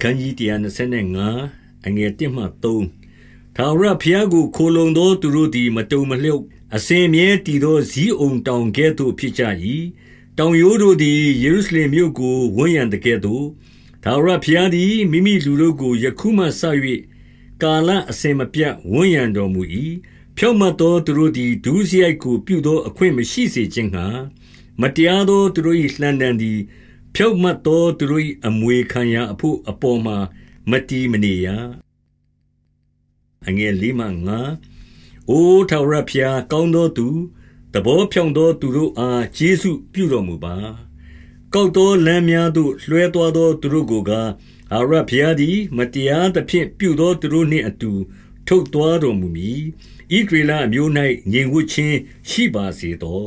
ခန်းကြီး125အငယ်1မှ3ထာဝရဘုရားကိုခိုလုံသောသူတို့သည် မတုံမလျုပ်အစဉ်မြဲတည်သောဇီးအုံတောင်ကဲ့သို့ဖြစ်ကြ၏တောင်ရိုးတို့သည်ယေရုရှလင်မြို့ကိုဝန်းရံတဲ့ကဲ့သို့ထာဝရဘုရားသည်မိမိလူတို့ကိုယခုမှဆ၍ကာလအစဉ်မပြတ်ဝန်းရံတော်မူ၏ဖြောင့်မတ်သောသူတို့သည်ဒုစရိုက်ကိုပြုသောအခွင့်မရှိစေခြင်းငှာမတရားသောသူတို့၏လှံတံသည် ဖြောင့်မတ်သောသူတို့၏အမွေခံရာအဖို့ အပေါ်မှာ မတည်မနေရအငယ်လေးမှငါအိုထာဝရဘုရား ကောင်းသောသူတဘောဖြောင့်သောသူတို့အား ကျေးဇူးပြုတော်မူပါ ကောက်သော လမ်းများသို့ လွှဲသွားသော သူတို့ကိုကားအာရဘုရားသည် မတရားသဖြင့် ပြုသောသူတို့နှင့်အတူ ထုတ်သွားတော်မူမည်ဣဒရေလအမျိုး၌ငြိမ်ဝှက်ခြင်းရှိပါစေသော